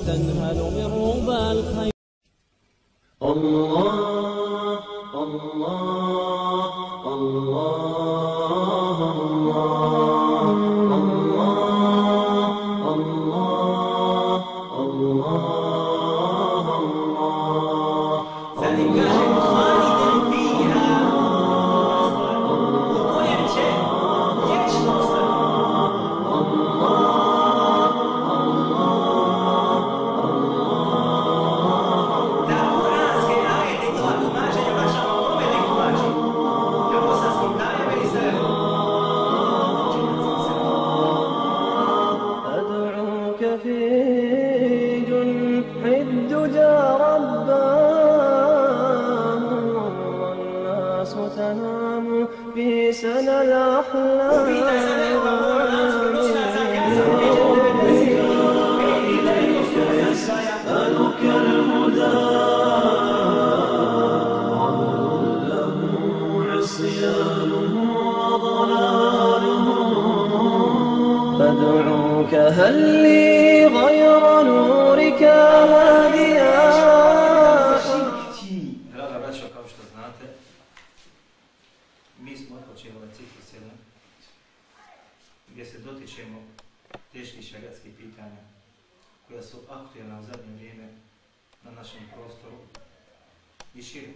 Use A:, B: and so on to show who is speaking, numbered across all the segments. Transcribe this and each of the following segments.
A: وتنهل من ربى الخير.
B: الله الله. أدعوك هل لي غير نورك هاديا
C: Draga braćo, kao što znate, mi smo otpočeli ovaj ciklus jedan, gdje se dotičemo teških šariatskih pitanja koja su aktualna u zadnje vrijeme na našem prostoru i šire.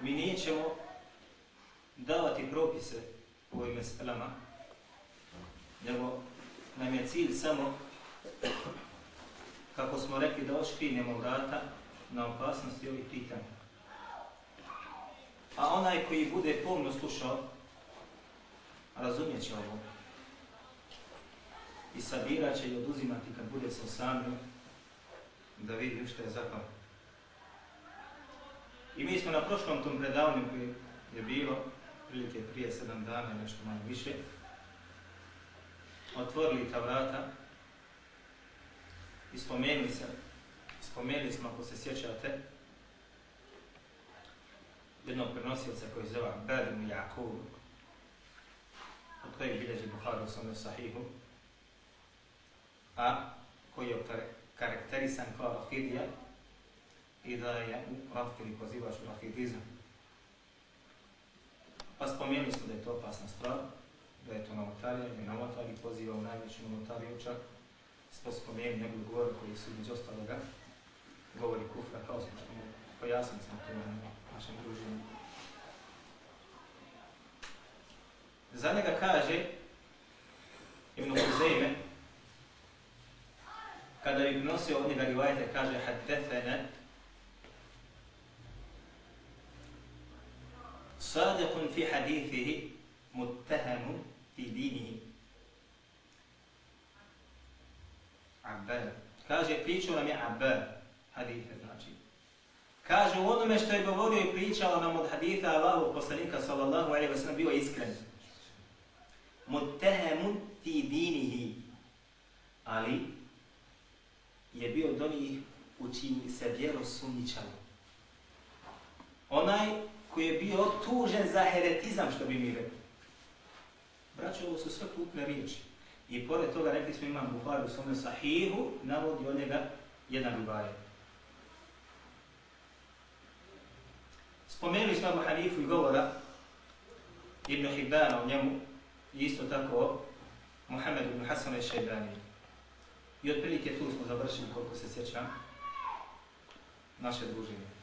C: Mi nećemo davati propise u ovim meselama, nego nam je cilj samo kako smo rekli da oškrinemo vrata na opasnosti ovih pitanja. A onaj koji bude pomno slušao, razumijet će ovo. I sabirat će i oduzimati kad bude se osamio, da vidi što je zapao. I mi smo na prošlom tom predavanju koji je bilo, prilike prije sedam dana, nešto manje više, otvorili ta vrata i spomenuli se, spomenuli smo, ako se sjećate, jednog prenosioca koji zove Berim Jakub, od kojeg bilježi Buhari u svome sahihu, a koji je karakterisan kao rafidija i da je u Rafidiji pozivač u rafidizam. Pa spomenuli smo da je to opasna stvar, da je to novotarija, da je novotarij poziva u najveću novotariju čak, smo spomenuli njegov govor koji su među ostaloga govori kufra, kao smo što pojasnili smo to na našem druženju. Za njega kaže Ibn Huzeyme, kada bi prinosio od njega rivajete, kaže haddethene صادق في حديثه متهم i dini. Abba. Kaže, pričao nam je Abba, hadite znači. Kaže, u onome što je govorio i pričao nam od haditha Allahog poslanika, sallallahu alaihi wa sallam, bio iskren. Mutehemu ti dinihi. Ali, je bio od onih u čini se vjero sumničalo. Onaj koji je bio tužen za heretizam, što bi mi rekli. Braće, ovo su sve putne riječi. I pored toga rekli smo imam Buhari u svome sahihu, navodi od njega jedan rivaje. Spomenuli smo Abu Hanifu i govora Ibn Hibbana o njemu i isto tako Muhammed ibn Hasan i Šeibani. I otprilike tu smo završili koliko se sjećam naše druženje.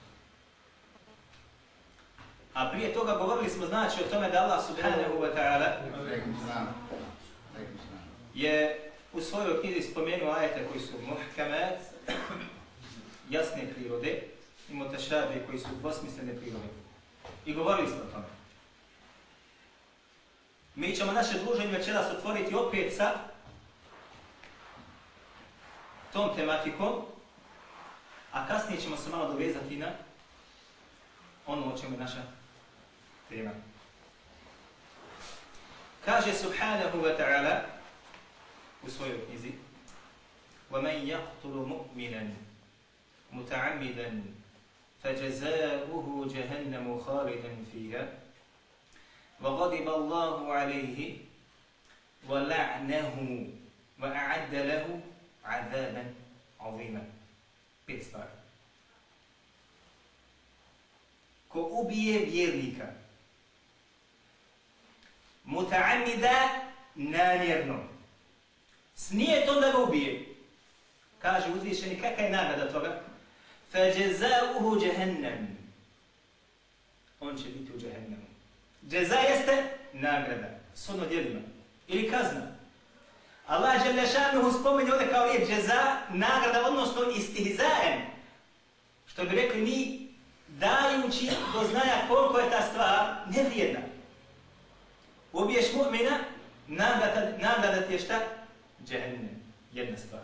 C: A prije toga govorili smo znači o tome da Allah subhanahu wa ta'ala je u svojoj knjizi spomenuo ajete koji su muhkamat, jasne prirode, i mutašabe koji su dvosmislene prirode. I govorili smo o tome. Mi ćemo naše druženje večeras otvoriti opet sa tom tematikom, a kasnije ćemo se malo dovezati na ono o čemu je naša tema. Kaže subhanahu wa ta'ala u svojoj knjizi وَمَنْ يَقْتُلُ مُؤْمِنًا مُتَعَمِدًا فَجَزَاؤُهُ جَهَنَّمُ خَالِدًا فِيهَا وَغَضِبَ اللَّهُ عَلَيْهِ وَلَعْنَهُ وَأَعَدَّ لَهُ عَذَابًا عَظِيمًا Pet stvari. Ko ubije vjernika, mutaamida namjerno. Snije to da ga ubije. Kaže uzvišeni, kakaj je nagrada toga? Fajezauhu jahennem. On će biti u jahennemu. Jeza jeste nagrada. Sono djelima. Ili kazna. Allah je lešanuhu spomeni ovdje kao je jeza, nagrada, odnosno istihzaen. Što bi rekli mi, dajući do znaja koliko je ta stvar nevrijedna Ubiješ mu'mina, nagrada ti je šta? Džehennem. Jedna stvar.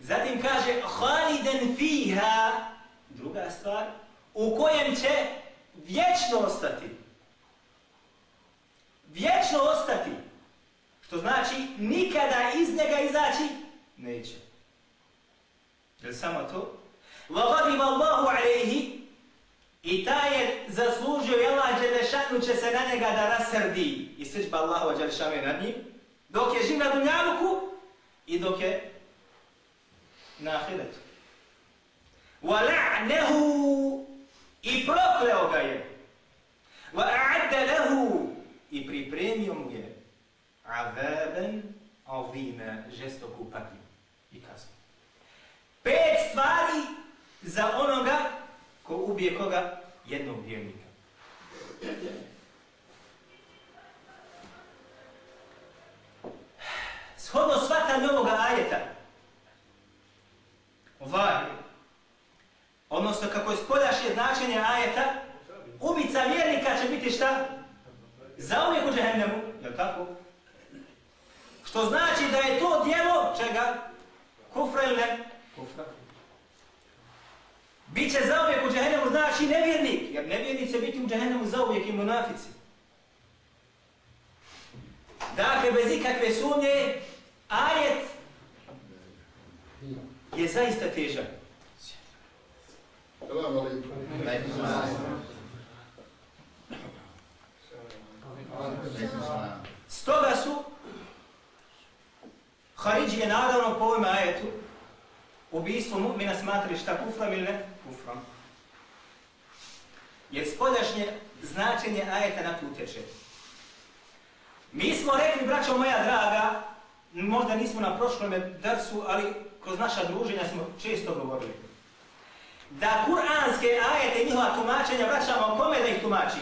C: Zatim kaže Haliden fiha, druga stvar, u kojem će vječno ostati. Vječno ostati. Što znači nikada iz njega izaći neće. Je samo to? وَغَضِبَ اللَّهُ عَلَيْهِ I ta je zaslužio i Allah Đelešanu će se na njega da rasrdi. I srđba Allahu Đelešanu je nad njim. Dok je živ na dunjaluku i dok je na ahiretu. وَلَعْنَهُ I prokleo ga je. وَأَعَدَّ لَهُ I pripremio mu je عَذَابًا عَظِيمًا žestoku patnju i kaznu. Pet stvari za onoga ko ubije koga? Jednog vjernika. Shodno shvatanje ovoga ajeta, ovaj, odnosno kako je spoljašnje značenje ajeta, ubica vjernika će biti šta? Za uvijek u džehennemu, je tako? Što znači da je to djelo čega? Kufra ili ne? Kufra. Biće za uvijek u džehennemu znači nevjernik, jer nevjernik će biti u džehennemu za uvijek i munafici. Dakle, bez ikakve sumnje, ajet je zaista težak.
D: Salam alaikum.
C: Stoga su Haridžije naravno po ovome ajetu ubijstvo mu'mina smatri šta kufrom ili ne? Kufrom. Jer spoljašnje značenje ajeta na tu teče. Mi smo rekli, braćo moja draga, možda nismo na prošlome drsu, ali kroz naša druženja smo često govorili. Da kuranske ajete i njihova tumačenja vraćamo kome da ih tumači?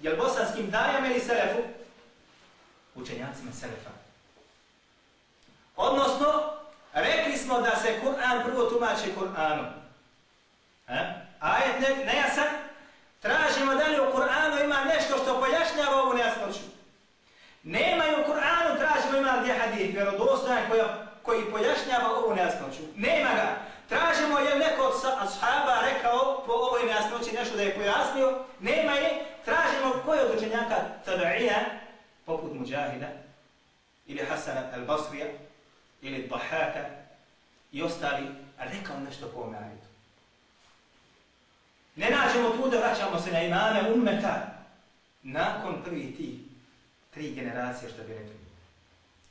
C: Jel bosanskim dajama ili selefu? Učenjacima selefa. Odnosno, rekli smo da se Kur'an prvo tumači Kur'anom. E? Ajet ne, nejasan, tražimo da li u Kur'anu ima nešto što pojašnjava ovu nejasnoću. Nemaju u Kur'anu, tražimo ima gdje hadith, vjerodostojan koji, koji pojašnjava ovu nejasnoću. Nema ga. Tražimo je neko od ashaba rekao po ovoj nejasnoći nešto da je pojasnio. Nema je. Tražimo koji od učenjaka tabi'ija, poput Mujahida, ili Hasana al-Basrija, ili Dahaka, i ostali, rekao nešto po ovome ajetu. Ne nađemo tu da vraćamo se na imame ummeta nakon prvi ti tri generacije, što bi rekli,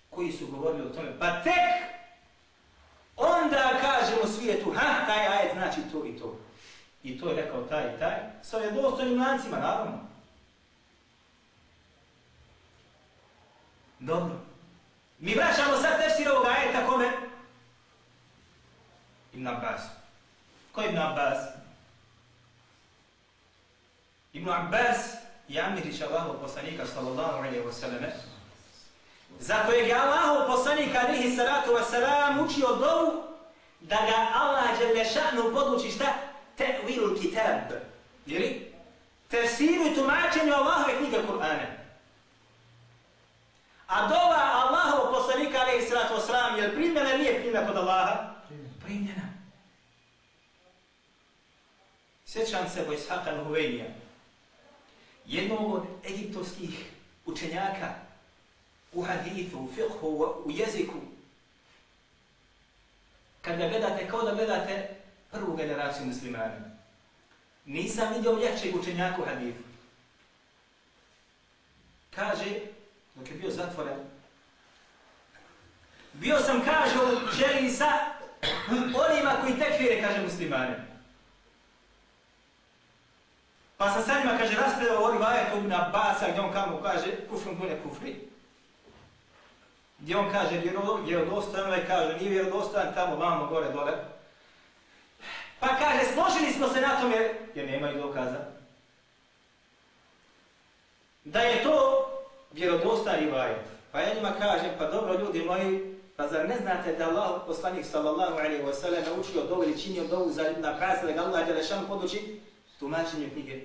C: koji su govorili o tome, pa tek onda kažemo svijetu, ha, taj ajet znači to i to. I to je rekao taj i taj, sa dostojnim lancima, naravno. Dobro. Mi vraćamo sad tefsir ovog ajeta kome? Ibn Abbas. Ko je Ibn Abbas? Ibn Abbas i Amirić Allahov poslanika sallallahu alaihi wa sallame za kojeg je Allahov poslanik alihi salatu wa salam učio dovu da ga Allah Đelešanu poduči šta? Te'vilu kitab. Jeli? Tefsiru i tumačenju Allahove knjige Kur'ana. A dova Allahov poslanika alaihi salatu wa salam je li primljena nije primljena kod Allaha? Primljena. Sjećam se bo Ishaqa jednog od egiptovskih učenjaka u hadithu, u fiqhu, u jeziku. Kad ga gledate, kao da gledate prvu generaciju muslimana. Nisam vidio ljepšeg učenjaka u hadithu. Kaže, dok je bio zatvoren, bio sam, kaže, u želi sa onima koji tekfire, kaže, muslimane. Pa sam sa njima, kaže, raspredao ovdje vajetu na basa gdje on kamo kaže, kufrum bune kufri. Gdje on kaže, vjerodostan, ovaj kaže, nije vjerodostan, tamo, vamo, gore, dole. Pa kaže, složili smo se na tome, jer nemaju dokaza, da je to vjerodostan i vajet. Pa ja njima kažem, pa dobro ljudi moji, pa zar ne znate da Allah, poslanik sallallahu alaihi wa sallam, naučio dovu ili činio dovu za na prasa da ga Allah Đelešanu poduči tumačenju knjige.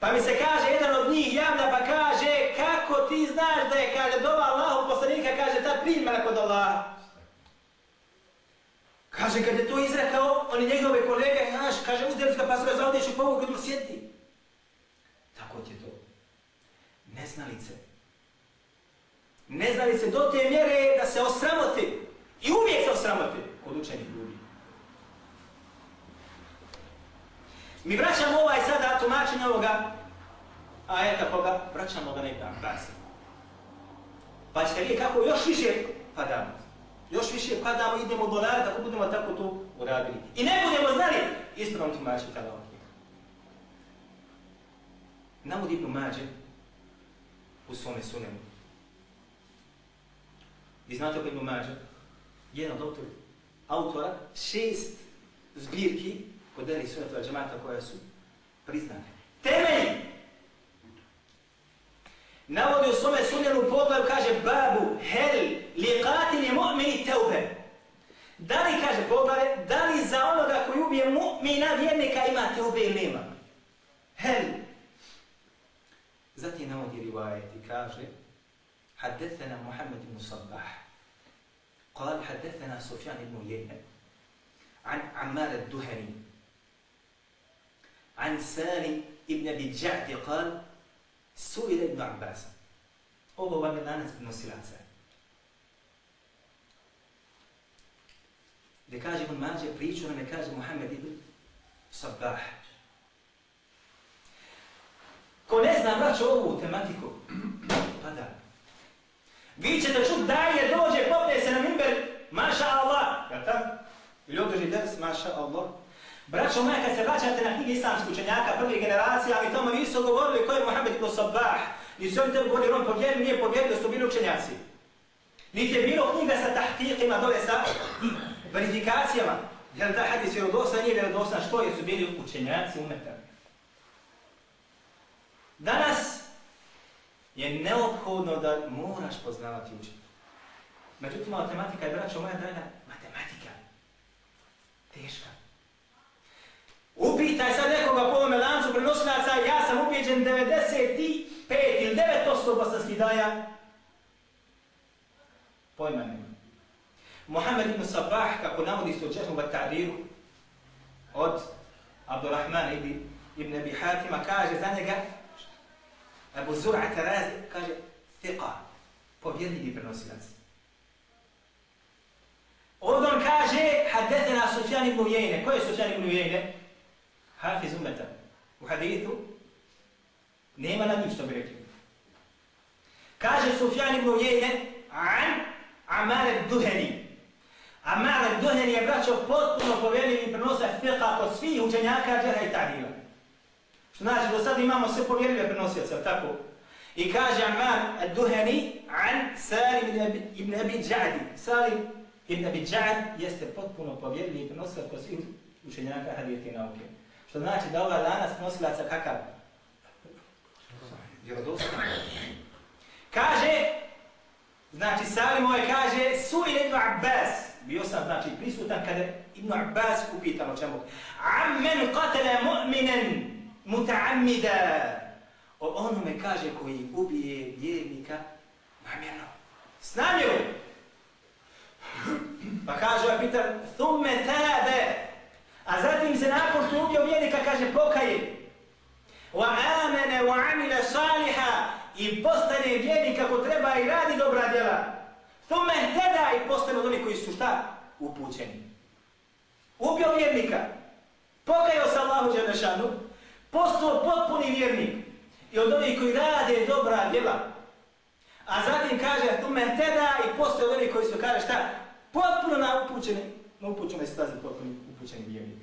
C: Pa mi se kaže, jedan od njih javlja pa kaže, kako ti znaš da je, kaže, dova Allahu poslanika, kaže, ta primjena kod Allaha. Kaže, kad je to izrekao, oni njegove kolege, znaš, kaže, uzeli ga pa su ga u povu kod sjeti. Tako ti je to. Neznalice. Neznalice do te mjere da se osramoti. I uvijek se osramote kod učenih ljudi. Mi vraćamo ovaj sada tumačenje ovoga ajeta koga vraćamo ga na Ibn Abbas. Pa ćete vidjeti kako još više padamo. Još više padamo, idemo do nada, tako budemo tako to uradili. I ne budemo znali ispravno tumačiti tada ovdje. Navodi Ibn Mađe u svome sunemu. Vi znate ko Ibn Mađe? Jedan od autora, autora šest zbirki kod Eli Sunnetova džemata koja su priznate. Temelji! Navodi u svome sunjenu poglavu, kaže Babu, hel, li katili mu'mini teube. Da li, kaže poglavu, da li za onoga koji ubije mu'mina vjernika ima teube ili ima? Hel! Zatim navodi rivajet i kaže Haddethena Muhammed ibn Sabah. Qal haddethena Sufjan ibn Ujene. An Ammar al-Duhani. عن سالم ابن ابي الجعد قال سئل ابن عباس ovo vam je lanac prenosilaca. Gdje kaže on mađe priču, nam je kaže Muhammed ibn Sabah. Ko ne zna vraća ovu tematiku, pa da. Vi ćete čut da je dođe, popne se na mimber, maša Allah. Ja tako? Ili održi ders, maša Allah. Braćo moja, kad se vraćate na knjige islamskih učenjaka, prve generacije, ali tamo nisu govorili ko je Muhammed ibn Sabah. Nisu oni tebi govorili, on povjeri, nije povjeri, da su bili učenjaci. Niti je bilo knjiga sa tahqiqima dole sa verifikacijama. Jel da hadis vjerodostan, nije vjerodostan, što je su bili učenjaci umeta. Danas je neophodno da moraš poznavati učenje. Međutim, matematika je, braćo moja draga, matematika. Teška. Upitaj sad nekoga po ovome lancu prenosilaca, ja sam ubijeđen 95 ili 9% bosanskih daja. Pojma nema. Muhammed ibn Sabah, kako navodi se u Čehnu Batariru, od Abdurrahmana ibn, ibn Abi Hatima, kaže za njega, Abu Zur'a Tarazi, kaže, fiqa, povjerljivi prenosilac. Ovdje on kaže, haddethena Sufjan ibn Ujejne. Ko je Sufjan ibn Ujejne? Hafiz umeta u hadithu, nema nad njim što bi rekli. Kaže Sufjan ibn Ujejne, an Amar al-Duhani. Amar al-Duhani je braćo potpuno povjerljiv i prenosa fiqa kod svih učenjaka džera i tahira. Što znači, do sad imamo sve povjerljive prenosioce, tako? I kaže Amar al-Duhani an Salim ibn Abi Džadi. Salim ibn Abi Džad jeste potpuno povjerljiv i prenosa kod svih učenjaka hadijeti i nauke. Što znači da ovaj danas nosilaca kakav? Vjerodostan. Kaže, znači Salim ovaj kaže, su Ibn Abbas, bio sam znači prisutan kada Ibn Abbas upitan o čemu. Ammen qatala mu'minen muta'ammida. O onome kaže koji ubije vjernika namjerno. S namjerom. Pa kaže pitan, thumme tabe, A zatim se nakon što ubio vjernika kaže pokaje. Wa amene wa amile saliha i postane vjernik kako treba i radi dobra djela. Thume hteda i postane od onih koji su šta? Upućeni. Ubio vjernika. Pokajao se Allahu Đelešanu. Postao potpuni vjernik. I od onih koji rade dobra djela. A zatim kaže tu hteda i postoje oni koji su kaže šta? Potpuno na upućeni, na upućenoj stazi potpuno upućeni vjernik.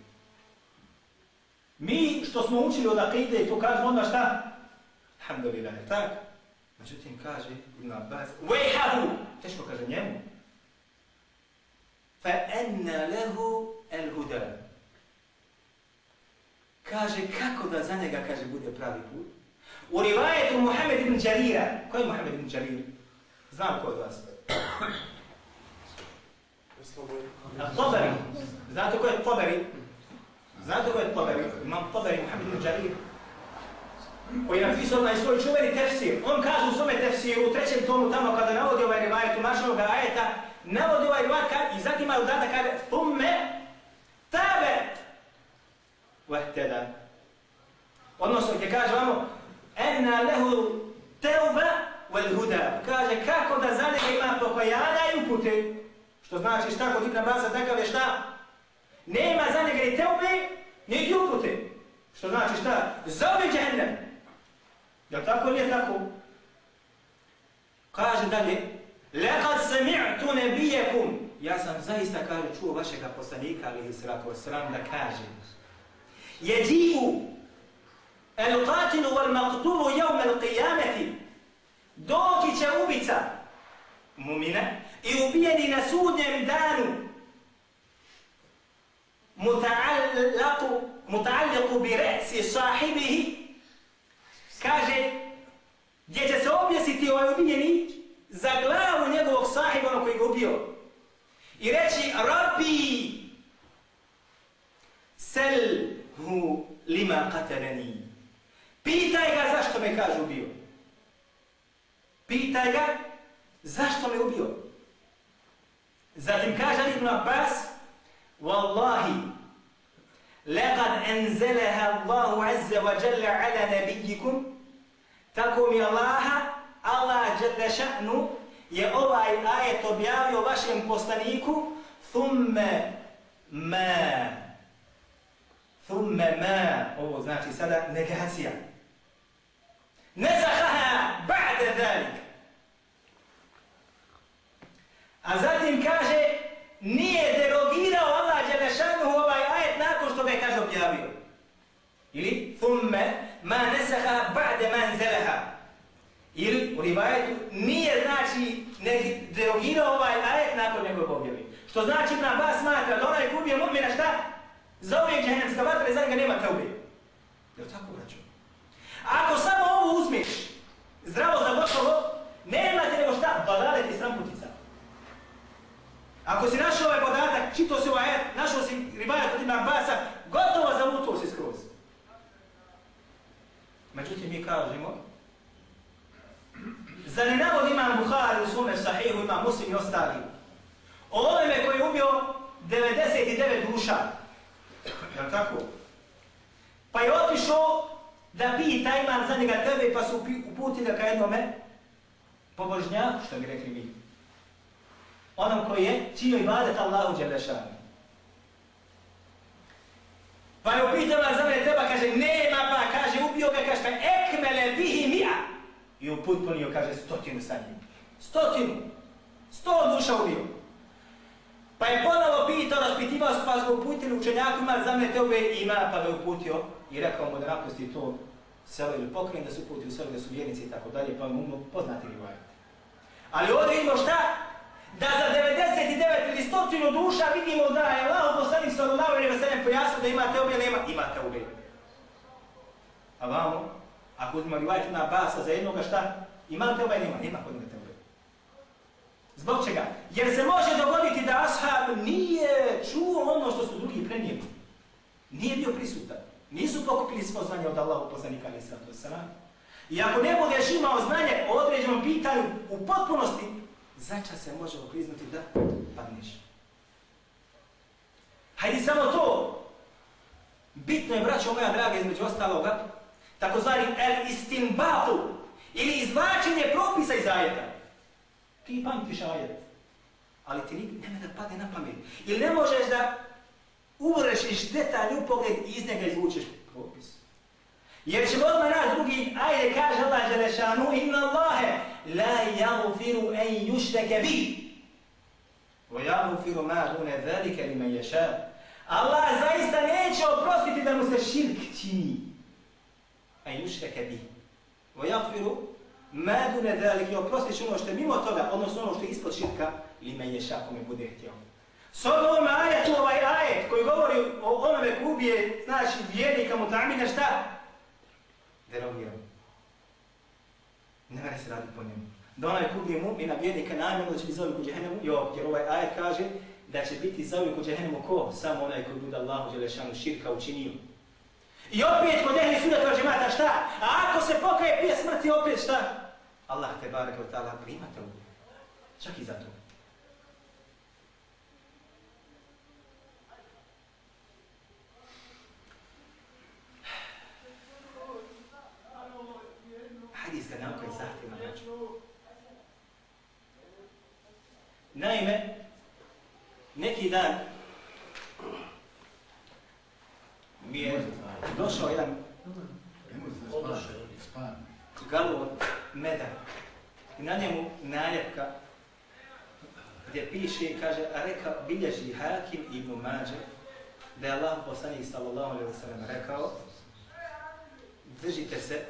C: Mi što smo učili od akide i to kažemo onda šta? Alhamdulillah, tak? Međutim kaže Ibn Abbas, Vejhahu! Teško kaže njemu. Fa enna lehu el huda. Kaže kako da za njega kaže bude pravi put? U rivajetu Muhammed ibn Đarira. Ko je Muhammed ibn Đarir? Znam ko od vas. Tabari. Znate ko je Tabari? Znate ko je Tabari? Imam Tabari, Muhammed ibn Đarir. Koji je napisao na svoj čuveni tefsir. On kaže u svome tefsiru, u trećem tomu tamo kada navodi ovaj rivajet u mašnog ajeta, navodi ovaj rivajet i zatim je udata kaže Thumme tabe vahteda. Odnosno gdje kaže vamo enna lehu teuba wal huda. Kaže kako da za njega ima pokajanja i upute. Što znači šta kod Ibn Abasa takav je šta? Nema za njega ni teube, ni upute. Što znači šta? Zove džehennem. Jel tako ili je tako? Kaže dalje, Lekad sami'tu nebijekum. Ja sam zaista, kaže, čuo vašeg poslanika, ali sratu sram da kaže. Jeđi'u el qatilu wal maqtulu jevme al qiyameti. Doki će ubica mumina i ubijeni na sudnjem danu. Muta'allaku muta'allaku bi ra'si sahibihi. Kaže gdje će se objesiti ovaj ubijeni za glavu njegovog sahiba ono koji ga ubio. I reći Rabbi sel hu lima qatalani. Pitaj ga zašto me kaže ubio. Pitaj ga zašto me ubio. zatim kaže Ibn Abbas wallahi لقد أنزلها الله عز وجل على نبيكم tako mi Allaha, Allah jalla ša'nu, je ovaj ajet objavio vašem poslaniku, thumme ma. Thumme ma. Ovo znači sada negacija. Nezahaha ba'de dhalik. A zatim Ili thumme ma nesaha ba'de man zeleha. Ili u rivajetu nije znači ne derogirao ovaj ajet nakon njegove objave. Što znači Ibn Abbas smatra da onaj kubije mu'mina šta? Za uvijek džahennemska vatra i za njega nema teube. Je li tako vraćao? Ako samo ovo uzmeš zdravo za gotovo, nema te nego šta? Balalet i sramputica. Ako si našao ovaj podatak, čito si ovaj ajet, našao si rivajet od Ibn Abbasa, gotovo zavutuo si skroz. Međutim, mi kažemo, za ne navod imam Buhari u svome sahihu, imam muslim i ostali, o ovome koji je ubio 99 duša, je tako? Pa je otišao da pita imam za njega tebe, pa su uputili ka jednome pobožnjaku, što bi rekli mi. Onom koji je činio ibadet Allahu Đelešanu. Pa je upitala za mene teba, kaže, ne, pa, kaže, ubio ga, kaže, ekmele bihi mija. I uputpunio, kaže, stotinu sa njim. Stotinu. Sto duša ubio. Pa je ponovo pitao, raspitivao se, pa ga uputili učenjaku, ima za ove ima, pa ga uputio i rekao mu da napusti to selo ili pokren, da se uputi u selo gdje su vjernici i tako dalje, pa mu umno poznati rivajati. Ali ovdje vidimo šta? da za 99 ili 100 duša vidimo da je Allah poslanik sallallahu alejhi ve sellem pojasnio da imate obje nema imate obje. A vamo ako uzmemo rivajat na basa za jednoga šta imate obje nema nema kod njega obje. Zbog čega? Jer se može dogoditi da ashab nije čuo ono što su drugi prenijeli. Nije bio prisutan. Nisu pokupili svo znanje od Allahu poslanika alejhi sallam. I ako ne budeš imao znanje o određenom pitanju u potpunosti, začas se može priznati da padneš. Hajde samo to. Bitno je, braćo moja draga, između ostaloga, takozvani el istimbatu ili izvlačenje propisa iz ajeta. Ti pamtiš ajet, ali ti nema da padne na pamet. Ili ne možeš da uvrešiš detalj pogled i iz njega izvučeš propis. Jer će odmah nas drugi, ajde kaže Allah Želešanu, inna Allahe, la yaghfiru en yushraka bi. Wa yaghfiru ma dune velike li liman yasha. Allah zaista neće oprostiti da mu se širk čini. An yushraka bih. Wa yaghfiru ma dun zalika oprostit ono što je mimo toga, odnosno ono što je ispod širka, lime je šako kome bude htio. S ovom ajetu, ovaj ajet koji govori o onome ko ubije, znači vjernika mu tamine, šta? Derogiram. Ne mene se radi po njemu. Da onaj ko ubije mu i na vjernika namjerno da će biti zauvijek u džehennemu, jo, jer ovaj ajet kaže da će biti zauvijek u džehennemu ko? Samo onaj koji bude Allahu Đelešanu širka učinio. I opet kod ehli suda to džemata šta? A ako se pokaje prije smrti opet šta? Allah te barek od ta'ala primate u Čak i za to. Hadijska nauka je zahtjevna način. Naime, neki dan mi je došao jedan galon meda. I na njemu naljepka gdje piše, kaže, a reka, bilježi Hakim ibn Mađe, da je Allah poslanik sallallahu alaihi wa sallam rekao, držite se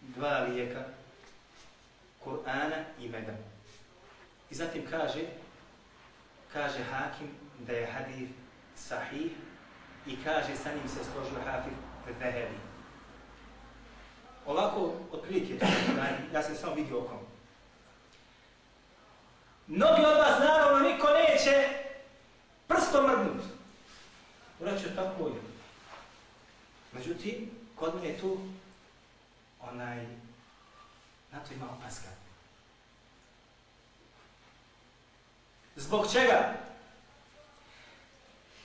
C: dva lijeka, Kur'ana i meda. I zatim kaže, kaže Hakim da je hadith sahih i kaže sa njim se složio Hafif Zahebi. Olako, otprilike, ja sam samo vidio okom. Mnogi od vas, naravno, niko neće prstom mrgnuti. Reće, tako je. Međutim, kod mene je tu onaj, na to ima opaska. Zbog čega?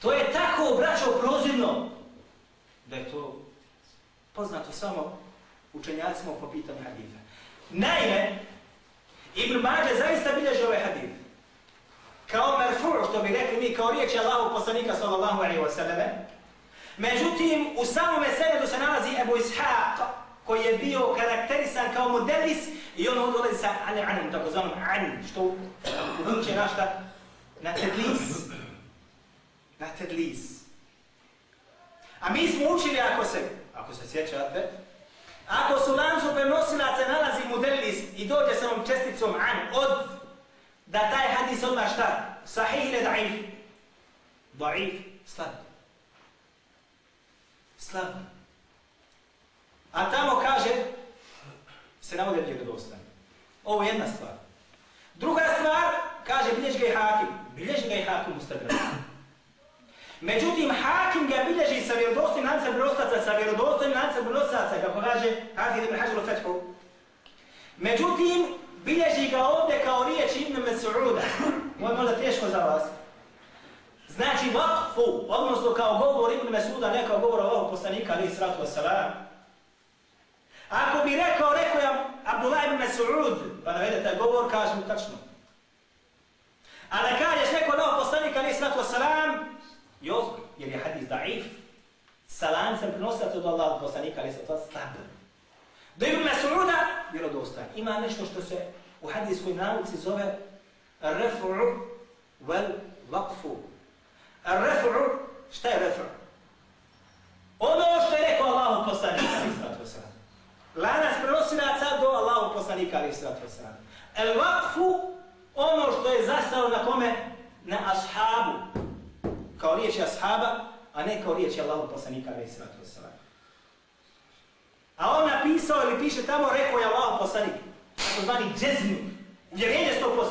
C: To je tako, braćo, prozirno, da je to poznato samo učenjacima po pitanju haditha. Naime, Ibn Mađe zaista bilježi ovaj hadith. Kao merfu, što bi rekli mi, kao riječ Allahu poslanika sallallahu alaihi wa sallam. Međutim, u samome senedu se nalazi Ebu Ishaq, koji je bio karakterisan kao modelis i on odolazi sa ane anem, tako zvanom an, što uvuče našta? Na tedlis. Na tedlis. A mi smo učili, ako se, ako se sjećate, ako su lancu prenosilaca nalazi modelis i dođe sa ovom česticom an, od, da taj hadis odmah šta? Sahih ili daif? Daif, slab. Slab. A tamo kaže, se navode vjerodostan. Ovo je jedna stvar. Druga stvar, kaže bilježi ga i hakim. Bilježi ga i hakim u stagranu. Međutim, hakim ga bilježi sa vjerodostojnim lancem prenosaca, sa vjerodostojnim lancem prenosaca, kako kaže Hafid ibn Hajar u Fethu. Međutim, bilježi ga ovdje kao riječ Ibn Mas'uda. Ovo je možda teško za vas. Znači, vakfu, odnosno kao govor Ibn Mes'uda, ne kao govor ovog poslanika, ali sratu wasalam. Ako bi rekao, rekao je Abdullah ibn Mes'ud, pa navede taj govor, kaže mu tačno. A da kažeš neko novo poslanika, ali sratu wasalam, Jozg, jer je hadis daif, sa lancem prenosac od Allah poslanika, ali se to slab. Do Ibn Mas'uda, vjerodostan. Ima nešto što se u hadijskoj nauci zove refu'u vel vakfu. Refu'u, šta je refu'u? Ono što je rekao Allah poslanika, ali se to slab. Lanac prenosilaca do Allah poslanika, ali se to slab. El vakfu, ono što je zastao na kome? Na ashabu kao riječi ashaba, a ne kao riječi Allahu poslanika ali salatu vesselam. A on napisao ili piše tamo rekao je Allahu poslanik, tako zvani džezmu, uvjerenje 100%.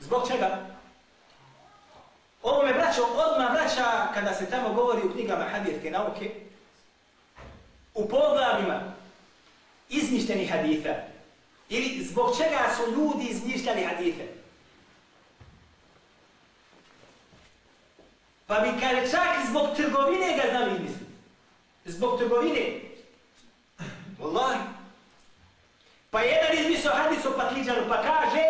C: Zbog čega? Ovo me braćo, odmah vraća kada se tamo govori u knjigama hadijske nauke, u poglavima izmišljeni haditha, ili zbog čega su ljudi izmišljali hadithe. Pa bi kaže čak zbog trgovine ga znali izmisliti. Zbog trgovine. Wallahi. Pa jedan izmislio hadis o patliđanu pa kaže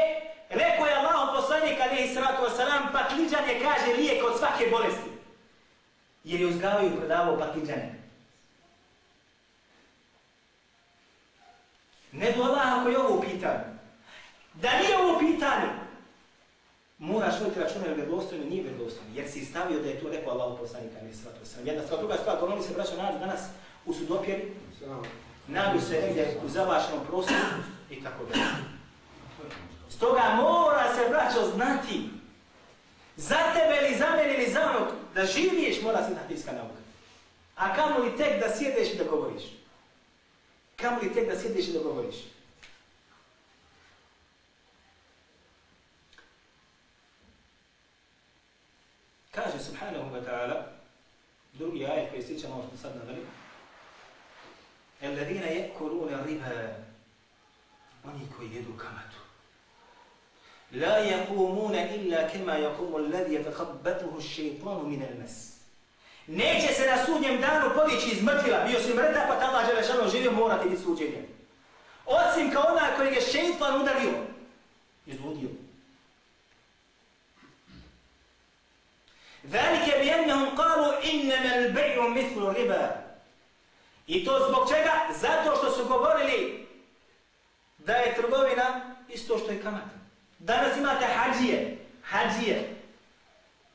C: rekao je Allah poslanik alaihi sallatu wasalam patliđan je kaže lijek od svake bolesti. Jer je uzgavaju i prodavao patliđane. Ne bi Allah ako je ovo u pitanju. Da nije ovo u pitanju, moraš voditi računa jer vjerodostojno nije vjerodostojno, jer si stavio da je to rekao Allah poslanika, ali sva to sam. Jedna stvar, druga stvar, to se braća nađu danas u sudopjeri, nađu se negdje u zavašenom prostoru i tako da. Stoga mora se braćo znati za tebe ili za mene ili za onog da živiješ mora se znati iska nauka. A kamo li tek da sjedeš i da govoriš? Kamo li tek da sjedeš i da govoriš? Subhanahu wa ta'ala, drugi ajet koji stiče malo što sad naveli, الذين يأكلون الربا oni koji jedu kamatu. لا يقومون إلا كما يقوم الذي يتخبطه الشيطان من المس. Neće se na sudnjem danu podići iz mrtvila, bio si mrtav pa tamo Đelešanu živio, morate biti suđenje. Osim kao onaj koji je šeitan udario, izludio. Velike bi jednom kalu innem l'beju mislu riba. I to zbog čega? Zato što su govorili da je trgovina isto što je kamat. Danas imate hađije. Hađije.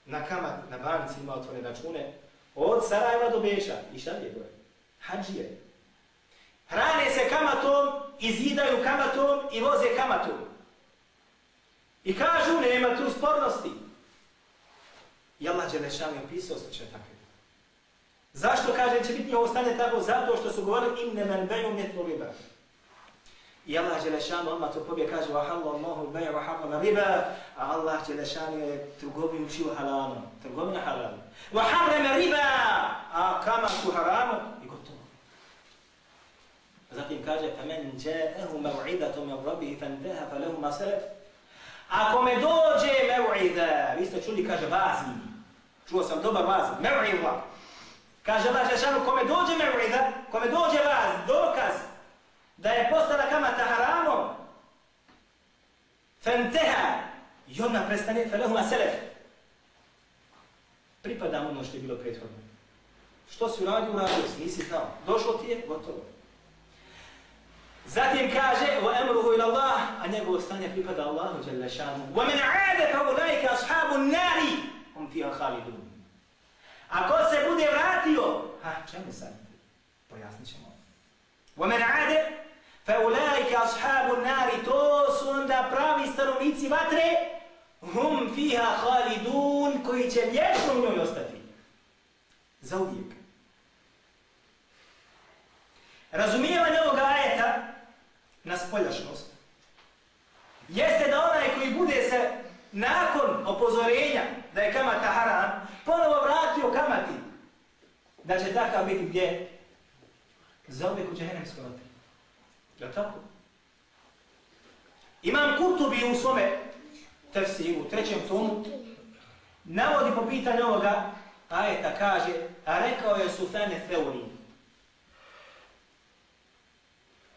C: Na kamat, na banci ima otvore račune. Od Sarajeva do Beša. I šta je gore? Hađije. Hrane se kamatom, izidaju kamatom i voze kamatom. I kažu, nema tu spornosti. I Allah Đelešan je opisao slučaj takve. Zašto kaže će biti ovo stane tako? Zato što su govorili inne men beju metnu riba. I Allah Đelešan odmah to pobje kaže wa hallu Allahu beju wa harrama riba a Allah Đelešan je trgovinu učio halanom. Trgovina halanom. Wa harrama riba a kama su haramu i gotovo. Zatim kaže فَمَنْ جَاءَهُ مَوْعِدَةٌ مِنْ رَبِّهِ فَانْتَهَا فَلَهُ مَا سَلَفْ Ako me dođe mev'ida, vi ste čuli, kaže, vazni. Čuo sam dobar vazni, mev'ida. Kaže Allah Žešanu, kome dođe mev'ida, kome dođe vaz, dokaz da je postala kamata haramom, fenteha, i ona prestane, felehuma selef. Pripada ono što je bilo prethodno. Što si uradio, uradio si, nisi znao. Došlo ti je, gotovo. Zatim kaže, wa amruhu ila Allah, a njegovo stanje pripada Allahu dželle šanu. Wa min 'ada fa ulaika ashabun nari hum fiha khalidun. Ako se bude vratio, ha, čemu sad? Pojasnit ćemo. Wa min 'ada fa ulaika ashabun nari, to su onda pravi stanovnici vatre, hum fiha khalidun, koji će vječno u njoj ostati. Za uvijek. Razumijevanje ovog ajeta na spoljašnost, jeste da onaj koji bude se nakon opozorenja da je kamata haram, ponovo vratio kamati, da će takav biti gdje? Za uvijek u džehennemskoj vatri. Je tako? Imam Kurtubi u svome tefsiru, u trećem tomu, navodi po pitanju ovoga, ajeta kaže, a rekao je Sufane Theuri,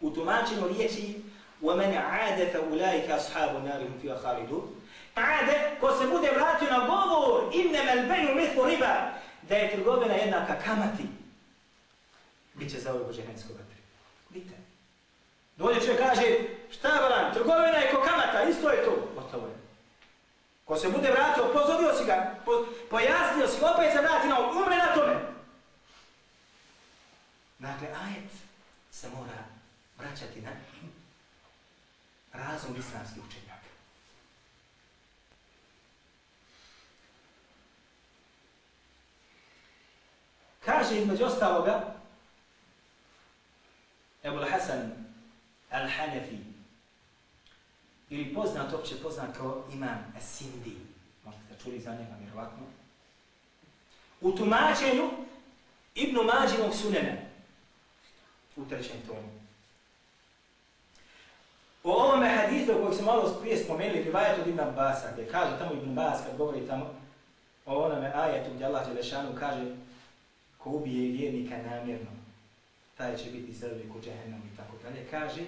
C: u tumačenju riječi وَمَنْ عَادَ فَأُولَٰئِكَ أَصْحَابُ النَّارِ هُمْ فِيهَا خَالِدُونَ Ade, ko se bude vratio na govor, innema al-bay'u mithlu riba, da je trgovina jednaka kamati, bit će za ovo božehensko vatre. Vidite. Dođe čovjek kaže, šta varam, trgovina je ko kamata, isto je to. Gotovo je. Ko se bude vratio, pozorio si ga, po, pojasnio si, opet se vrati na umre na tome. Dakle, ajet se mora vraćati na razum islamskih učenja. Kaže između ostaloga Ebu Hasan al-Hanafi ili poznat, opće poznat kao imam As-Sindi, možda ste čuli za njega vjerovatno, u tumačenju Ibnu Mađinog sunena. U trećem tomu. U ovome hadithu kojeg smo malo prije spomenuli, rivajet od Ibn Abbasa, gdje kaže tamo Ibn Abbas, kad govori tamo o onome ajetu gdje Allah Đelešanu kaže ko ubije vjernika namjerno, taj će biti srbi u džehennom i tako dalje, kaže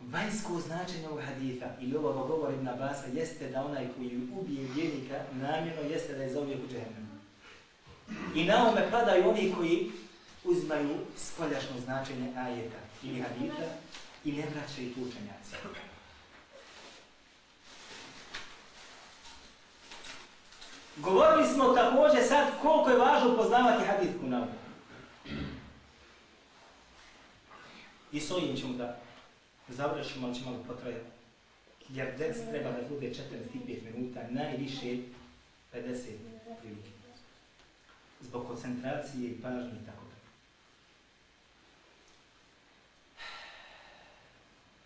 C: vanjsko značenje ovog haditha ili ovog govora Ibn Abasa jeste da onaj koji ubije vjernika namjerno jeste da je zove u džehennom. I na ome padaju oni koji uzmaju spoljašno značenje ajeta ili haditha i ne vraćaju tu učenjaci. Govorili smo također sad koliko je važno poznavati haditku nauku. I s ovim ćemo da završimo, ali ćemo malo potrajati. Jer des treba da bude 45 minuta, najviše 50 prilike. Zbog koncentracije i pažnje i tako da.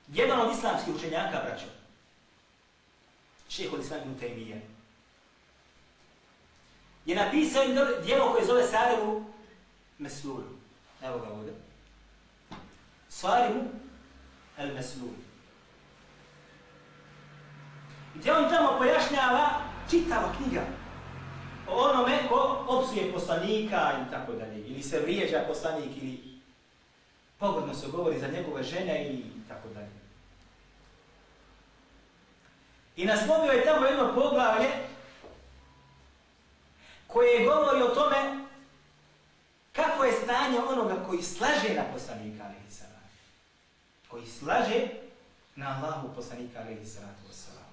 C: Jedan od islamskih učenjaka, braćo, šehol Islam ibn Taymiyyah, je napisao jedno djelo koje zove Sarimu Meslul. Evo ga ovdje. Sarimu El Meslul. Gdje on tamo pojašnjava čitava knjiga o onome ko opsuje poslanika i tako dalje. Ili se vrijeđa poslanik ili pogodno se govori za njegove žene i tako dalje. I naslovio je tamo jedno poglavlje koje govori o tome kako je stanje onoga koji slaže na poslanika alaihi sallam. Koji slaže na Allahu poslanika alaihi sallatu wassalam.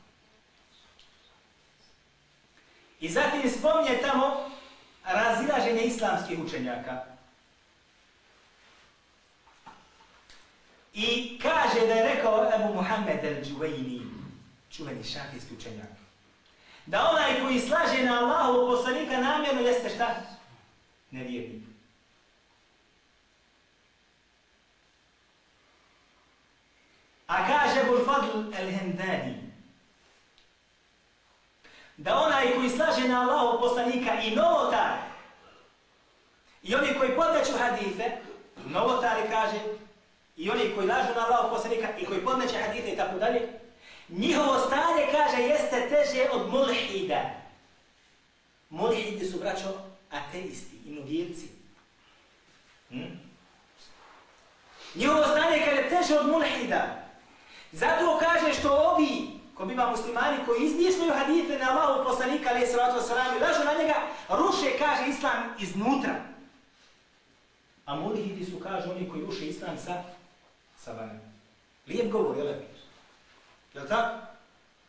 C: I zatim spomnje tamo razilaženje islamskih učenjaka. I kaže da je rekao Ebu Muhammed el-đuvejni, čuveni šafijski učenjak, da onaj koji slaže na Allahu poslanika namjerno jeste šta? Nevjernik. A kaže Bul Fadl el-Hendani, da onaj koji slaže na Allahu poslanika i novotar, i oni koji podneću hadife, novotari kaže, i oni koji lažu na Allahu poslanika i koji podneće hadife i tako dalje, Njihovo stanje, kaže, jeste teže od mulhida. Mulhidi su, braćo, ateisti i novijevci. Hm? Njihovo stanje, kaže, teže od mulhida. Zato kaže što ovi, ko biva muslimani, koji izmišljaju hadite na Allahu poslanika, ali je sratu srami, lažu na njega, ruše, kaže, islam iznutra. A mulhidi su, kaže, oni koji ruše islam sa, sa vanem. Lijep govor, je. Jel tako?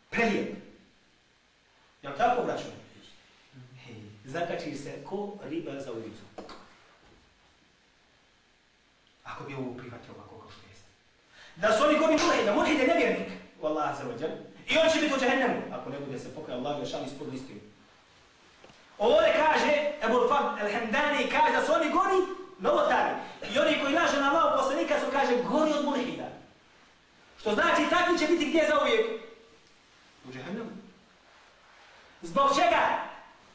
C: Prelijep. Jel tako, braćo? Zakači se ko riba za ulicu. Ako bi ovo prihvatio ovako kao što jeste. Da su oni gori mulhi, da mulhi nevjernik. U Allah za ođer. I on će biti u džahennemu. Ako ne bude se pokaj Allah, još ali ispod listiju. Ovdje kaže, Ebu Fad el-Hamdani kaže da su oni gori novotari. I oni koji lažu na malo poslanika su kaže gori od mulhida. Što znači takvi će biti gdje za uvijek? U džahennemu. Zbog čega?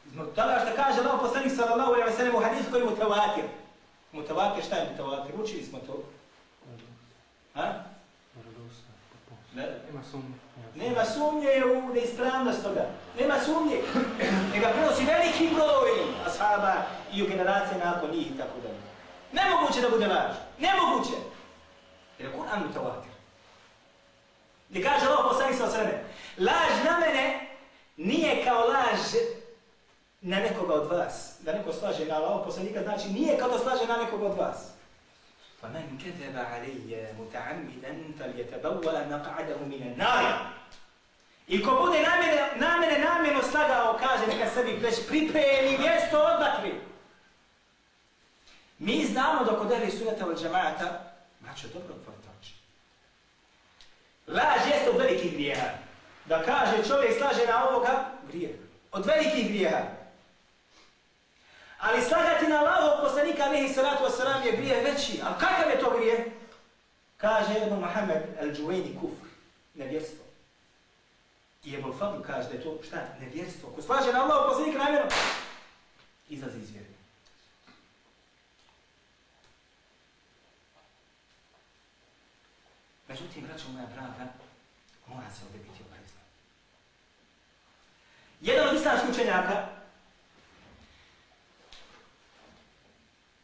C: Zbog toga što kaže Allah poslanik sallallahu alaihi wa sallam u hadisu koji je mutavatir. Mutavatir, šta je mutavatir? Učili smo to. Ha?
E: Nema sumnje.
C: Nema sumnje u neispravnost toga. Nema sumnje. Neka prenosi veliki broj ashaba i u generacije nakon njih i tako dalje. Nemoguće da bude laž. Nemoguće. Jer je Kur'an mutavatir. Gdje kaže Allah poslanik sa sreme, laž na mene nije kao laž na nekoga od vas. Da neko slaže na Allah poslanika, znači nije kao da slaže na nekoga od vas. فَمَنْ كَذَبَ عَلَيَّ مُتَعَمِّدًا فَلْيَتَبَوَّلَ نَقْعَدَهُ مِنَ النَّارِ I ko bude na mene, na mene namjeno slagao, kaže neka sebi već pripremi mjesto od vatri. Mi znamo dok od ehli sunata od džamata, znači dobro kvartači. Laž jeste od velikih grijeha. Da kaže čovjek slaže na ovoga, grijeh. Od velikih grijeha. Ali slagati na Allahov poslanika alihi salatu wasalam je grijeh veći. A kakav je to grijeh? Kaže Ibn Muhammed al-đuveni kufr. Nevjerstvo. I Ebu Fadl kaže da je to šta? Nevjerstvo. Ko slaže na Allahov poslanika namjerno, izlazi iz vjeri. Međutim, braćo moja draga, mora se ovdje biti oprezno. Jedan od islamskih učenjaka,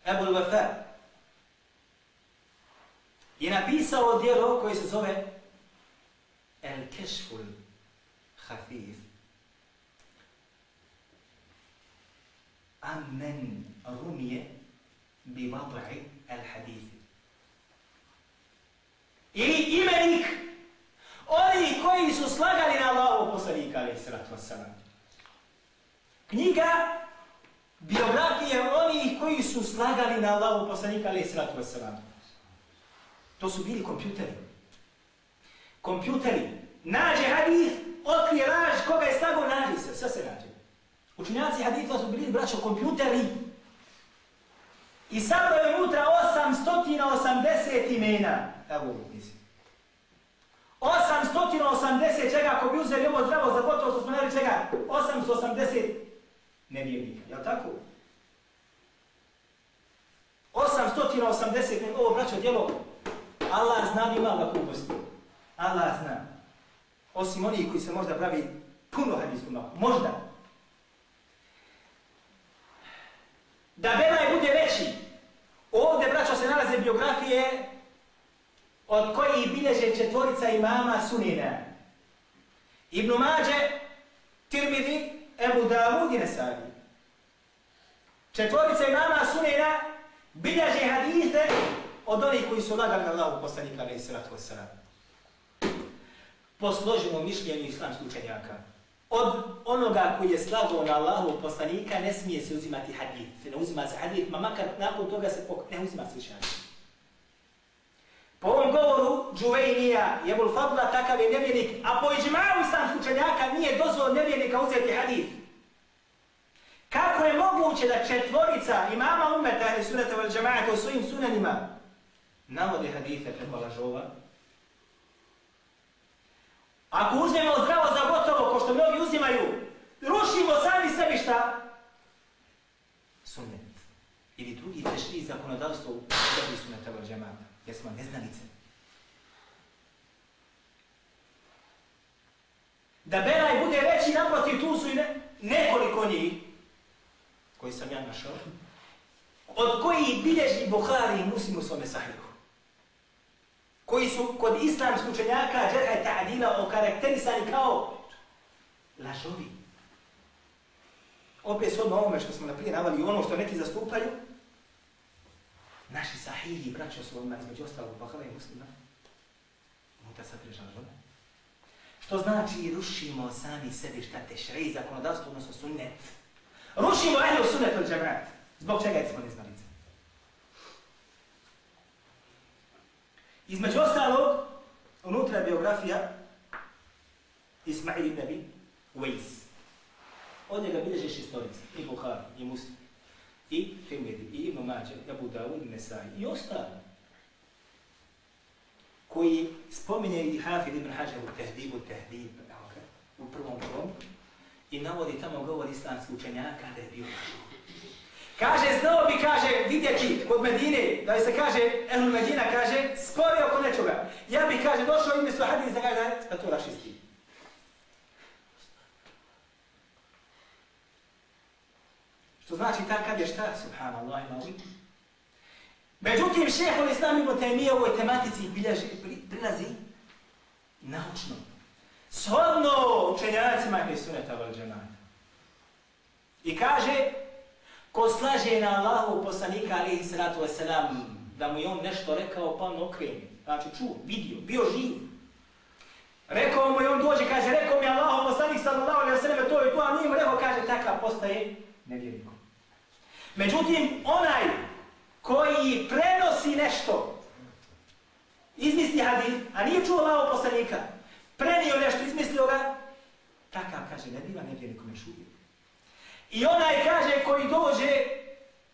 C: Ebu Lvefer, je napisao dijelo koje se zove El Kešful Hafif Amen Rumije bi vad'i al hadithi. Ili imenik oni koji su slagali na Allahu poslanika, ali sratu wasalam. Knjiga biografije onih koji su slagali na Allahu poslanika, ali sratu wasalam. To su bili kompjuteri. Kompjuteri. Nađe hadith, otkrije laž, koga je slago, nađe se, sve se nađe. Učinjaci haditha su bili, braćo, kompjuteri. I sabro je unutra 880 imena. Evo, mislim. 880 čega, ako bi uzeli ovo zdravo za gotovo, što smo neli čega, 880 nevjernika, jel tako? 880, ovo braćo djelo, Allah zna ima ga kuposti. Allah zna. Osim onih koji se možda pravi puno hadijsku nauku. Možda. Da Belaj bude veći, ovdje, braćo, se nalaze biografije od kojih bilježe četvorica imama Sunina. Ibn Mađe, Tirmidhi, Ebu Davud i Nesavi. Četvorica imama Sunina bilježe hadite od onih koji su lagali na Allahu poslanika, ali i sratu wasalam. Po mišljenju islamskih učenjaka, od onoga koji je slavo na Allahu poslanika ne smije se uzimati hadith. Ne uzima se hadith, ma makar nakon toga se pok... ne uzima se više hadith. Po ovom govoru Džuvejnija, Jebul Fadla, takav je nevjernik, a po iđma'u sam učenjaka nije dozvol nevjernika uzeti hadith. Kako je moguće da četvorica imama umeta ili sunata vel džama'ata u svojim sunanima navode hadithe preko lažova. Ako uzmemo zdravo za gotovo, ko što mnogi uzimaju, rušimo sami sebi šta? Sunnet. Ili drugi tešli zakonodavstvo u sebi sunata vel džama'ata. Jer smo neznalice. Da Belaj bude veći naprotiv, tu su i ne, nekoliko njih koji sam ja našao, od kojih bilježi Buhari i Muslim u svome sahihu koji su kod islamskih učenjaka džerha i ta'adila okarakterisani kao lažovi. Opet s odno ovome što smo naprije navali ono što neki zastupaju, naši sahihi braćo su ovima između ostalog Bahala i muslima, Muta sad reža. Što znači rušimo sami sebi šta te šrej zakonodavstvo, odnosno sunnet. Rušimo ehlu sunnet od džemrat. Zbog čega smo neznalice? Između ostalog, unutra je biografija Ismail ibn Abi Uwais. Od njega bilježe šestorice, i Bukhari, i Muslim, i Tirmidhi, i Ibn Mađe, i Abu Dawud, i Nesai, i ostali Koji spominje i Hafid ibn Hajar u Tehdibu, Tehdib, u prvom tomu, i navodi tamo govor islamskih učenjaka da je bio lažov. Kaže, znao bi, kaže, vidjeti kod Medine, da se kaže, Ehlul Medina kaže, spori oko nečoga. Ja bi, kaže, došao ime su hadis da kaže, da to rašisti. Što znači takav je šta, subhanallah i mali. Međutim, šehol Islam ibn Taymiye u ovoj tematici bilježi, prilazi naučno. Shodno učenjacima i suneta val džemata. I kaže, Ko slaže na Allahu poslanika alihi salatu wasalam, da mu je on nešto rekao, pa on okreni. Znači, čuo, vidio, bio živ. Rekao mu je on dođe, kaže, rekao mi Allahu poslanik sallallahu alaihi wasalam, to je to, a nije mu rekao, kaže, takav postaje nevjernikom. Međutim, onaj koji prenosi nešto, izmisli hadith, a nije čuo lao poslanika, prenio nešto, izmislio ga, takav, kaže, ne biva nevjernikom još uvijek. I onaj kaže koji dođe,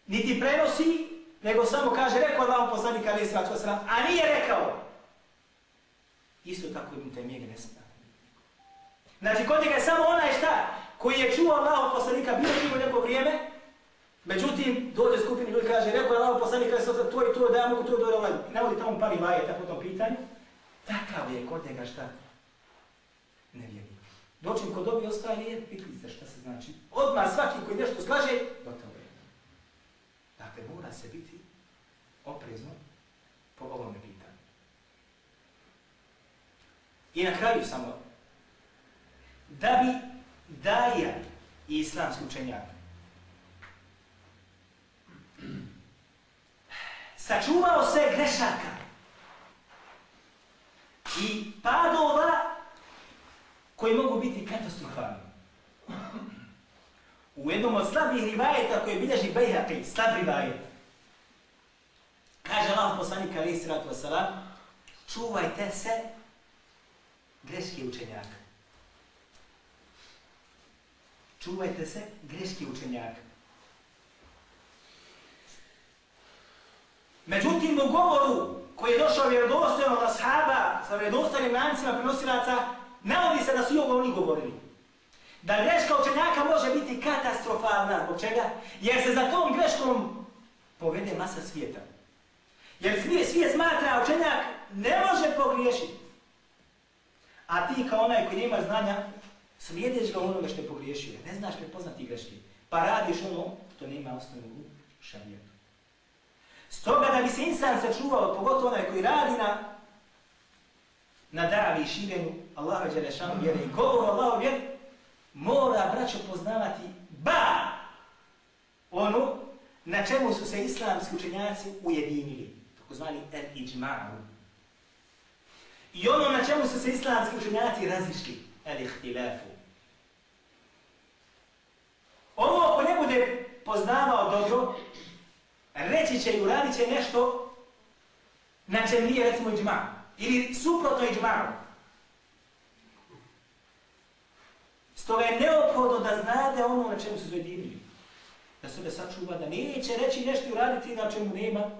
C: niti prenosi, nego samo kaže, rekao lao poslanika, poslanik Ali Isratu Asram, a nije rekao. Isto tako im te mjeg ne smije. Znači, kod njega je samo onaj šta, koji je čuo Allahov poslanika, bio živo neko vrijeme, međutim, dođe skupini ljudi kaže, rekao je Allahov poslanika, to i to, da ja mogu to dobro ovaj, ne vodi tamo pari vajeta po tom pitanju, takav je kod njega šta? Ne vjerujem. Dočim kod ovi ostaje, pitli se šta se znači. Odmah svaki koji nešto slaže, gotovo je. Dakle, mora se biti oprezno po ovom pitanju. I na kraju samo, da bi daja i islamski učenjak sačuvao se grešaka i padova koji mogu biti katastrofalni. U jednom od slabih rivajeta koje bilježi Bejhaqi, slab rivajet, kaže Allah poslanik alaih sratu wasalam, čuvajte se greške učenjaka. Čuvajte se greške učenjaka. Međutim, u govoru koji je došao vjerodostojno od ashaba sa vjerodostojnim lancima prenosilaca, navodi se da su i ovo oni govorili. Da greška učenjaka može biti katastrofalna. Zbog čega? Jer se za tom greškom povede masa svijeta. Jer svijet, svijet smatra učenjak ne može pogriješiti. A ti kao onaj koji nema znanja, slijediš ga onoga što je pogriješio. Ne znaš prepoznati greške. Pa radiš ono što nema osnovu šarijetu. Stoga da bi se insan sačuvao, pogotovo onaj koji radi na na davi i širenju Allaha Đelešanu vjere i govoru Allahu vjere, mora braćo poznavati ba ono na čemu su se islamski učenjaci ujedinili, takozvani el iđma'u. I ono na čemu su se islamski učenjaci razišli, el ihtilafu. Ovo ako ne bude poznavao dobro, reći će i uradit će nešto na čem nije recimo iđma. Ili suprotno iđma'u. Stoga je neophodno da znade ono na čemu su zjedinili. Da se da sačuva, da neće reći nešto i uraditi na čemu nema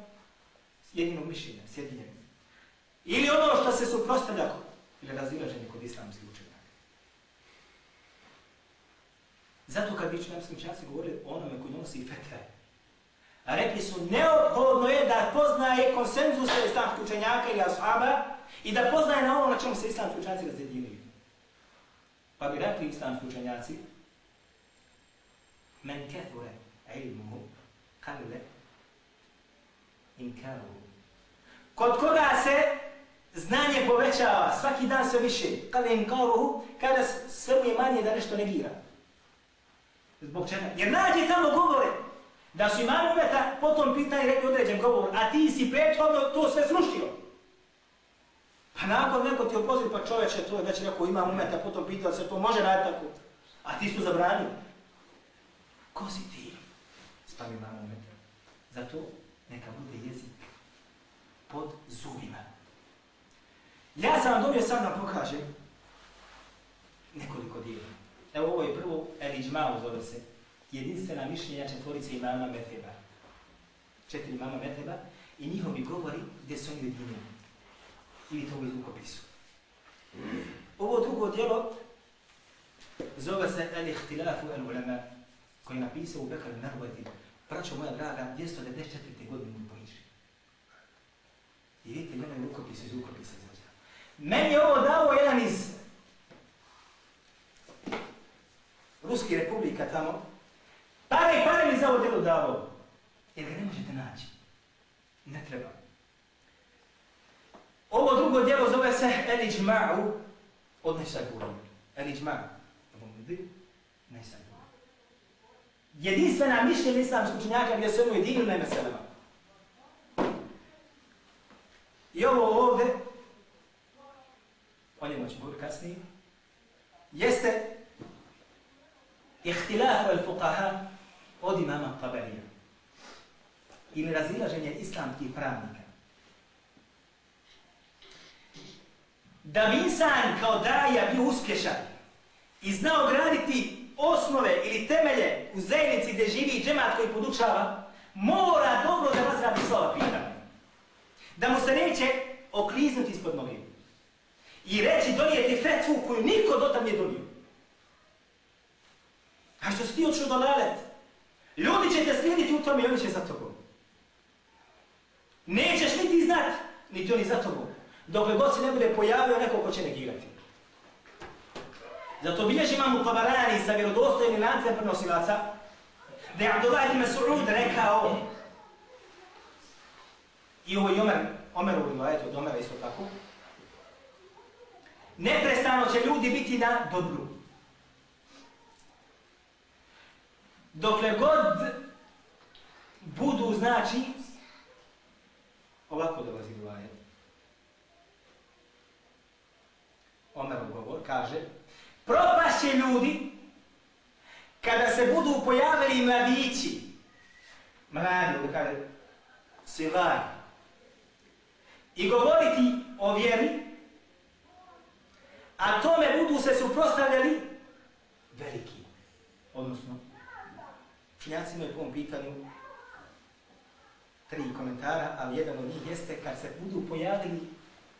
C: jedinog mišljenja, sjedinjenja. Ili ono što se suprostavlja ili razilaženje kod islamskih učenjaka. Zato kad bi islamski časi govorili o onome koji nosi fetve, rekli su neophodno je da poznaje konsenzus islamskih učenjaka ili ashaba i da poznaje na ono na čemu se islamski učenjaci razjedinili. Pa bi rekli islamski učenjaci, men kethure ilmuhu kalle inkaru. Kod koga se znanje povećava svaki dan sve više, kalle inkaru, kada sve mu je manje da nešto negira. Zbog čega? Jer nađe tamo govore da su imam umeta potom pitanje rekli određen govor, a ti si prethodno to sve srušio. Pa nakon neko ti opozi, pa čoveče, to je već rekao, imam umeta, potom pitao se, to može raditi tako. A ti su zabranio. Ko si ti? Spavi imam umeta. Zato neka bude jezik pod zubima. Ja sam vam dobio sad da pokažem nekoliko dijela. Evo ovo je prvo, Eliđ Mao zove se, jedinstvena mišljenja četvorice imama Metheba. Četiri imama Metheba i njihovi govori gdje su oni ujedinjeni ili to u rukopisu. Ovo drugo djelo zove se El ihtilafu el ulema koji je napisao u Bekar Narvati. Praćo moja draga, 294. godine u poiči. I vidite, njena je rukopis iz rukopisa izvođa. Meni je ovo dao jedan iz Ruskih republika tamo. Pare i pare mi za ovo djelo dao. Jer ga ne možete naći. Ne treba. Ovo drugo djelo zove se Elić Ma'u od Nesaguri. Elić Ma'u. Nesaguri. Jedinstvena mišljenja islamskog učenjaka gdje se ono jedinju na meselama. I ovo ovdje, o njemu ćemo govoriti kasnije, jeste ihtilaf al fuqaha od imama Taberija. Ili razilaženje islamskih pravnika. da bi insan kao daja bio uspješan i znao graditi osnove ili temelje u zajednici gdje živi džemat koji podučava, mora dobro da razradi slova pitanja. Da mu se neće okliznuti ispod noge. I reći donijeti fetvu koju niko dotam nije donio. A što si ti odšao do lalet? Ljudi će te slijediti u tome i oni će za tobom. Nećeš niti znati, niti oni za tobom dokle god se ne bude pojavio neko ko će negirati. Zato bilježi imam u Tabarani sa vjerodostojnim lancem prenosilaca, da je Abdullah ibn Mas'ud rekao, i ovo je Omer, Omer u rivajetu od Omera isto tako, neprestano će ljudi biti na dobru. Dokle god budu, znači, Ovako dolazi rivajet. Omerov govor kaže Propašće ljudi kada se budu pojavili mladići, mladi, da kaže, sivari, i govoriti o vjeri, a tome budu se suprostavljali veliki. Odnosno, činjaci imaju po ovom pitanju tri komentara, ali jedan od njih jeste kad se budu pojavili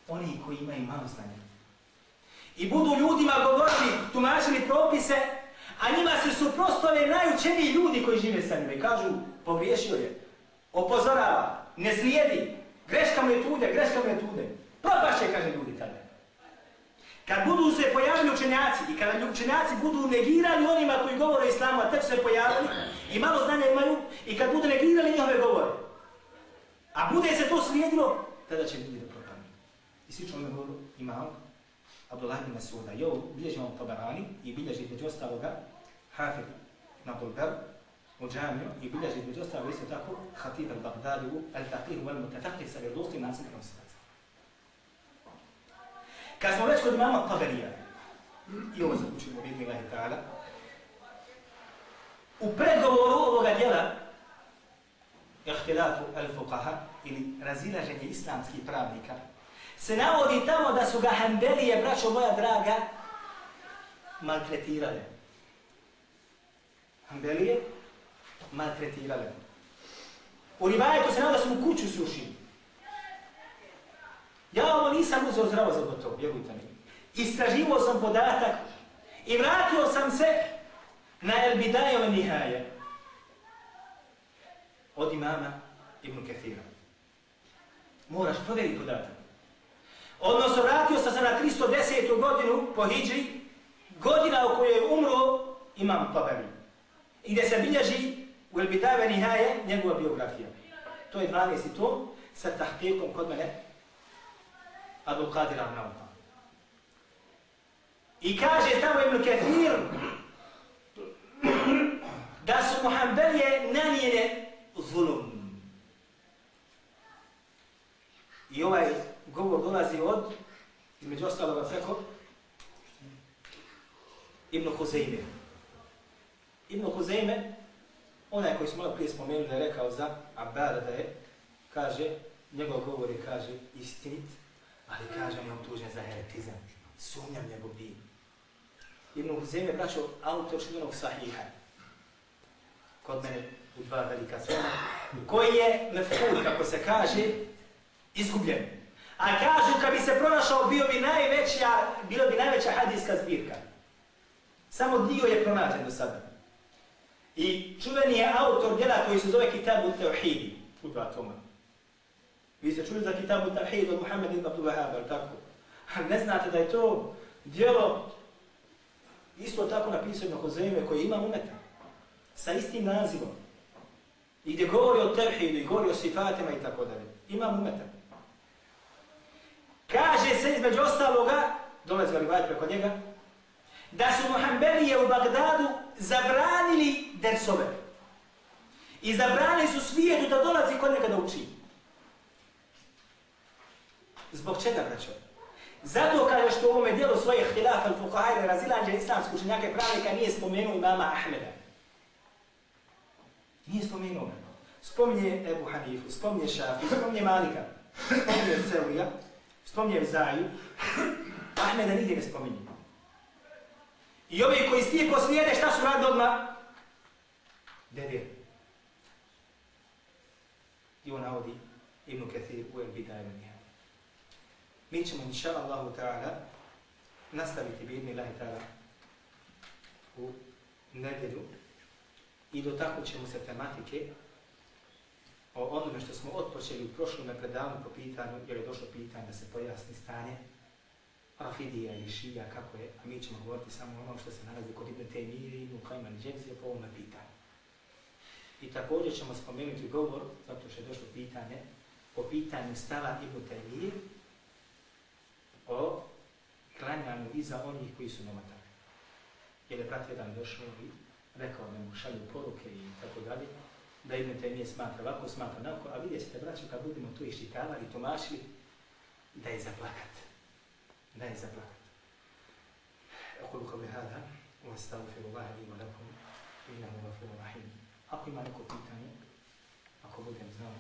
C: oni koji imaju malo znanja. I budu ljudima govorili, tumačili propise, a njima se suprostove najučeniji ljudi koji žive sa njima i kažu, pogriješio je, opozorava, ne slijedi, greška mu je tude, greška mu je tude. Propašće, kaže ljudi tada. Kad budu se pojavili učenjaci i kada učenjaci budu negirali onima koji govore islamu, a tek se pojavili i malo znanja imaju, i kad budu negirali njihove govore, a bude se to slijedilo, tada će ljudi da propadnu. I svi čovjek govoru imam Abdullah ibn Masuda. I ovo bilježi vam Tabarani i bilježi među ostaloga Hafid Nabulbar u džamiju i bilježi među ostaloga isto tako Hatib al-Baghdadi u al-Faqih u al-Mutafaqih sa vjerodostim nasim prenosaca. Kad smo već kod imama Tabarija, i ovo zaključimo, vidni Allahi ta'ala, u pregovoru ovoga djela ihtilafu al-fuqaha ili razilaženje islamskih pravnika se navodi tamo da su ga Hanbelije, braćo moja draga, maltretirale. Hanbelije maltretirale. U rivajetu se navodi da su mu kuću srušili. Ja ovo nisam uzeo zdravo za gotovo, vjerujte mi. Istraživo sam podatak i vratio sam se na El Bidajove Nihaje od imama Ibn Kathira. Moraš provjeriti podatak. Odnosno, vratio sam se na 310. godinu po Hidži, godina u kojoj je umro imam Tabari. I gdje se bilježi u El Bidajove Nihaje njegova biografija. To je 12. tom sa tahtijekom kod mene Abu Qadir al-Nawta. I kaže tamo Ibn Kathir da su Muhammedije nanijene zulum. I ovaj govor dolazi od, između ostaloga preko, Ibn Huzeyme. Ibn Huzeyme, onaj koji smo malo prije spomenuli da je rekao za Abada da je, kaže, njegov govor je, kaže, istinit, ali kažem on je utužen za heretizam. Sumnjam njegov din. Ibn Huzeyme, braćo, autor šljenog sahiha, kod mene u dva velika svema, koji je mefkud, kako se kaže, izgubljen. A kažu, kad bi se pronašao, bio bi najveća, bilo bi najveća hadijska zbirka. Samo dio je pronađen do sada. I čuveni je autor djela koji se zove Kitabu Teohidi u dva toma. Vi ste čuli za Kitabu Teuhidi od Muhammed ibn Abdul Wahab, ali tako? Ne znate da je to djelo isto tako napisano kod Zeme koji ima umeta. Sa istim nazivom. I gdje govori o Teuhidu i govori o sifatima i tako dalje. Ima umeta. Kaže se između ostaloga, dolazi ga rivajt preko njega, da su Muhamberije u Bagdadu zabranili dersove. I zabranili su svijetu da dolazi kod njega da uči. Zbog čega, braćo? Zato kaže što u ovome dijelu svoje htilafa al-fuqahajne razilanđe islamsku učenjake pravnika nije spomenuo imama Ahmeda. Nije spomenuo. Spominje Ebu Hanifu, spominje Šafi, spominje Malika, spominje Seulija, spominje Zaju, Ahmeda nigdje ne spominje. I ovi koji stijeko slijede, šta su radili odmah? Devir. I on navodi Ibnu Kathir u El Bidaju Mi ćemo, inša Allahu ta'ala, nastaviti bi idni lahi ta'ala u nedjelju i dotaknut ćemo se tematike o onome što smo otpočeli u prošlom predavanju po pitanju, jer je došlo pitanje da se pojasni stanje Rafidija ili Šija, kako je, a mi ćemo govoriti samo ono što se nalazi kod Ibn Taymije i Ibn Kajman Džemzije po ovome pitanju. I također ćemo spomenuti govor, zato što je došlo pitanje, po pitanju stava Ibn Taymije o klanjanju iza onih koji su nomatari. Jer je brat jedan došao i rekao da mu šalju poruke i tako dalje, da Ibn Taymije smatra ovako, smatra onako, a vidjet ćete, braću, kad budemo to iščitavali i tumašili, da je zaplakat. Da je zaplakat. أقول قولي هذا واستغفر الله لي ولكم إنه غفور رحيم. Ako ima neko pitanje, ako budem znao,